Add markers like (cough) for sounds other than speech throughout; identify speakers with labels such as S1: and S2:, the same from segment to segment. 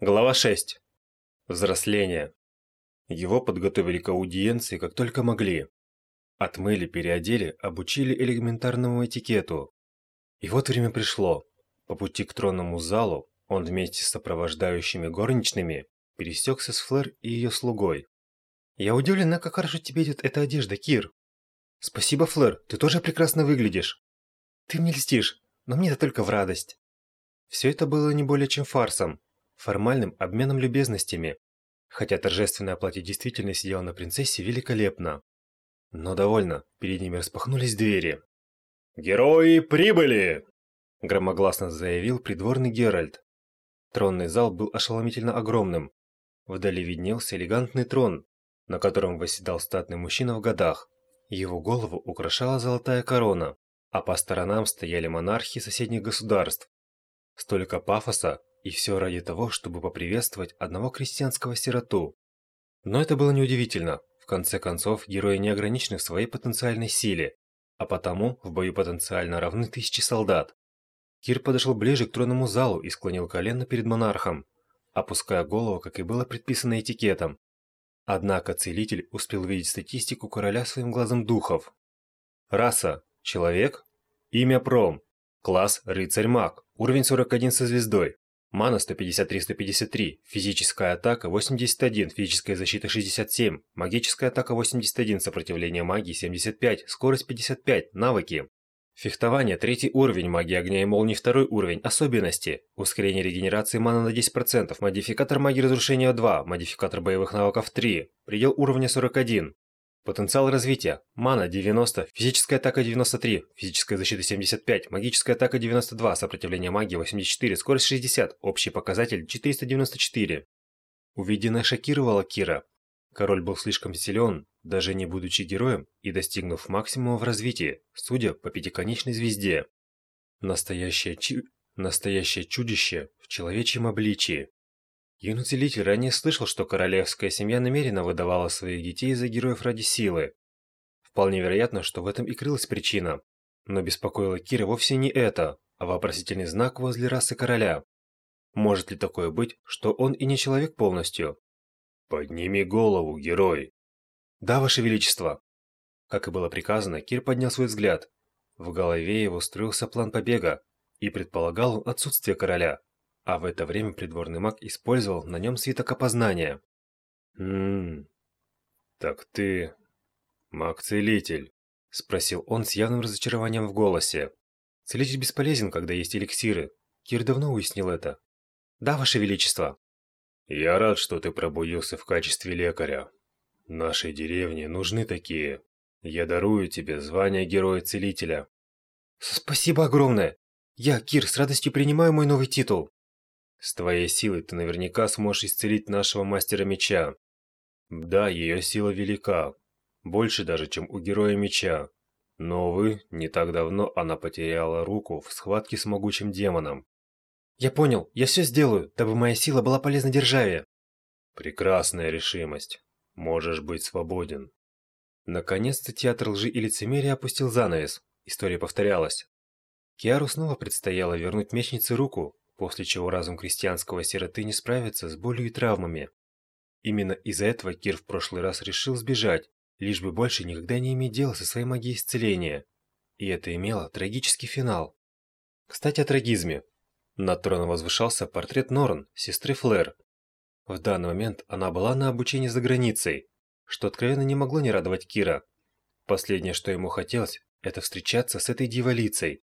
S1: Глава 6. Взросление. Его подготовили к аудиенции как только могли. Отмыли, переодели, обучили элементарному этикету. И вот время пришло. По пути к тронному залу он вместе с сопровождающими горничными пересекся с Флэр и ее слугой. «Я удивлена, как хорошо тебе идет эта одежда, Кир!» «Спасибо, Флэр, ты тоже прекрасно выглядишь!» «Ты мне льстишь, но мне это только в радость!» Все это было не более чем фарсом, формальным обменом любезностями, хотя торжественное платье действительно сидело на принцессе великолепно. Но довольно, перед ними распахнулись двери. «Герои прибыли!» – громогласно заявил придворный Геральт. Тронный зал был ошеломительно огромным. Вдали виднелся элегантный трон, на котором восседал статный мужчина в годах. Его голову украшала золотая корона, а по сторонам стояли монархи соседних государств. Столько пафоса, и все ради того, чтобы поприветствовать одного крестьянского сироту. Но это было неудивительно. В конце концов, герои не ограничены в своей потенциальной силе, а потому в бою потенциально равны тысячи солдат. Кир подошел ближе к тронному залу и склонил колено перед монархом, опуская голову, как и было предписано этикетом. Однако целитель успел видеть статистику короля своим глазом духов. Раса – человек, имя – пром, класс – рыцарь-маг, уровень 41 со звездой, Мана 153-153, физическая атака 81, физическая защита 67, магическая атака 81, сопротивление магии 75, скорость 55, навыки. Фехтование третий уровень, магия огня и молнии второй уровень, особенности. Ускорение регенерации маны на 10%, модификатор магии разрушения 2, модификатор боевых навыков 3, предел уровня 41. Потенциал развития. Мана 90, физическая атака 93, физическая защита 75, магическая атака 92, сопротивление магии 84, скорость 60, общий показатель 494. Увиденное шокировало Кира. Король был слишком силен, даже не будучи героем и достигнув максимума в развитии, судя по пятиконечной звезде. Настоящее, чу... Настоящее чудище в человечьем обличии. Юный целитель ранее слышал, что королевская семья намеренно выдавала своих детей за героев ради силы. Вполне вероятно, что в этом и крылась причина. Но беспокоило Кира вовсе не это, а вопросительный знак возле расы короля. Может ли такое быть, что он и не человек полностью? «Подними голову, герой!» «Да, ваше величество!» Как и было приказано, Кир поднял свой взгляд. В голове его строился план побега, и предполагал отсутствие короля. А в это время придворный маг использовал на нем свиток опознания. «Ммм, так ты маг-целитель?» – спросил он с явным разочарованием в голосе. «Целитель бесполезен, когда есть эликсиры. Кир давно уяснил это». «Да, Ваше Величество». «Я рад, что ты пробудился в качестве лекаря. Нашей деревне нужны такие. Я дарую тебе звание Героя-Целителя». «Спасибо огромное! Я, Кир, с радостью принимаю мой новый титул». С твоей силой ты наверняка сможешь исцелить нашего мастера меча. Да, ее сила велика, больше даже, чем у героя меча. Но, увы, не так давно она потеряла руку в схватке с могучим демоном. Я понял, я все сделаю, дабы моя сила была полезна державе. Прекрасная решимость. Можешь быть свободен. Наконец-то театр лжи и лицемерия опустил занавес. История повторялась. Киару снова предстояло вернуть мечнице руку, после чего разум крестьянского сироты не справится с болью и травмами. Именно из-за этого Кир в прошлый раз решил сбежать, лишь бы больше никогда не иметь дела со своей магией исцеления. И это имело трагический финал. Кстати, о трагизме. Над троном возвышался портрет Норн, сестры Флэр. В данный момент она была на обучении за границей, что откровенно не могло не радовать Кира. Последнее, что ему хотелось, это встречаться с этой дьяволицей.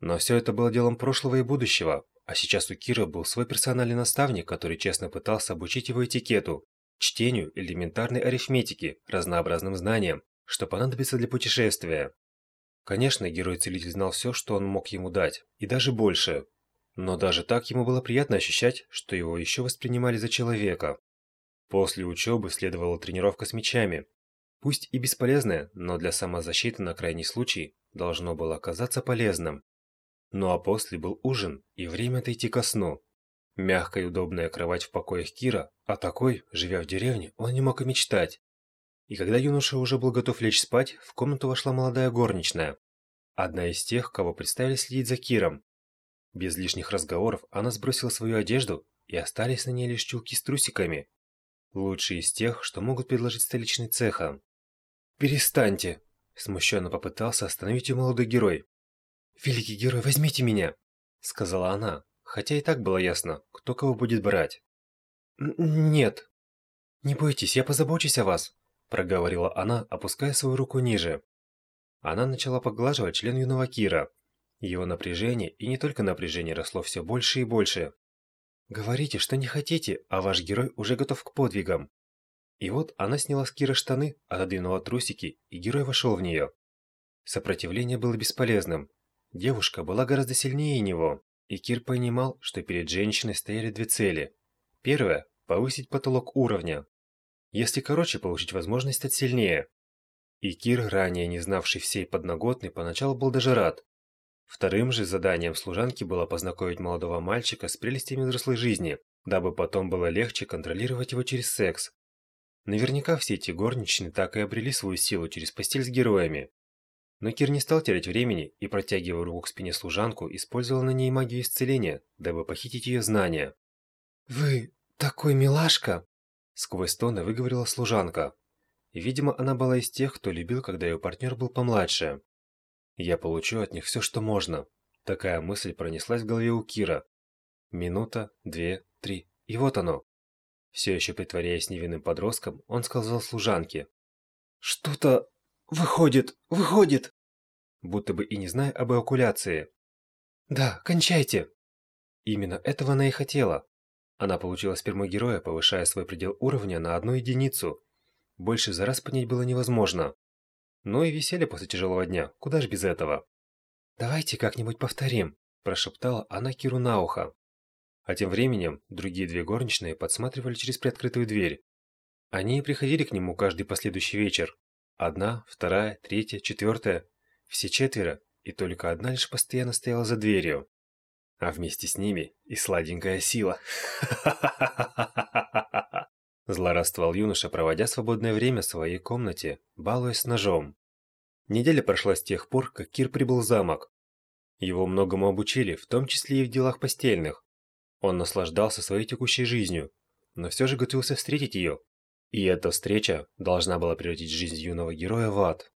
S1: Но все это было делом прошлого и будущего, а сейчас у Кира был свой персональный наставник, который честно пытался обучить его этикету, чтению элементарной арифметики, разнообразным знаниям, что понадобится для путешествия. Конечно, герой-целитель знал все, что он мог ему дать, и даже больше. Но даже так ему было приятно ощущать, что его еще воспринимали за человека. После учебы следовала тренировка с мечами. Пусть и бесполезная, но для самозащиты на крайний случай должно было оказаться полезным. Ну а после был ужин и время отойти ко сну. Мягкая и удобная кровать в покоях Кира, а такой, живя в деревне, он не мог и мечтать. И когда юноша уже был готов лечь спать, в комнату вошла молодая горничная. Одна из тех, кого представили следить за Киром. Без лишних разговоров она сбросила свою одежду и остались на ней лишь чулки с трусиками. Лучшие из тех, что могут предложить столичный цеха. «Перестаньте!» – смущенно попытался остановить ее молодой герой. «Великий герой, возьмите меня!» – сказала она, хотя и так было ясно, кто кого будет брать. «Нет. Не бойтесь, я позабочусь о вас», – проговорила она, опуская свою руку ниже. Она начала поглаживать член юного Кира. Его напряжение, и не только напряжение, росло все больше и больше. «Говорите, что не хотите, а ваш герой уже готов к подвигам». И вот она сняла с Кира штаны, отодвинула трусики, и герой вошел в нее. Сопротивление было бесполезным. Девушка была гораздо сильнее него, и Кир понимал, что перед женщиной стояли две цели. Первая – повысить потолок уровня. Если короче, получить возможность стать сильнее. И Кир, ранее не знавший всей подноготной, поначалу был даже рад. Вторым же заданием служанки было познакомить молодого мальчика с прелестями взрослой жизни, дабы потом было легче контролировать его через секс. Наверняка все эти горничные так и обрели свою силу через постель с героями. Но Кир не стал терять времени и, протягивая руку к спине служанку, использовал на ней магию исцеления, дабы похитить ее знания. «Вы такой милашка!» Сквозь стоны выговорила служанка. Видимо, она была из тех, кто любил, когда ее партнер был помладше. Я получу от них все, что можно. Такая мысль пронеслась в голове у Кира. Минута, две, три, и вот оно. Все еще притворяясь невинным подростком, он сказал служанке. «Что-то выходит, выходит!» Будто бы и не зная об эвакуляции. «Да, кончайте!» Именно этого она и хотела. Она получила сперму героя, повышая свой предел уровня на одну единицу. Больше за раз понять было невозможно. Но и веселье после тяжелого дня, куда ж без этого. «Давайте как-нибудь повторим», – прошептала она Киру на ухо. А тем временем другие две горничные подсматривали через приоткрытую дверь. Они приходили к нему каждый последующий вечер. Одна, вторая, третья, четвертая. Все четверо, и только одна лишь постоянно стояла за дверью. А вместе с ними и сладенькая сила. (laughs) Злорадствовал юноша, проводя свободное время в своей комнате, балуясь ножом. Неделя прошла с тех пор, как Кир прибыл в замок. Его многому обучили, в том числе и в делах постельных. Он наслаждался своей текущей жизнью, но все же готовился встретить ее. И эта встреча должна была превратить жизнь юного героя в ад.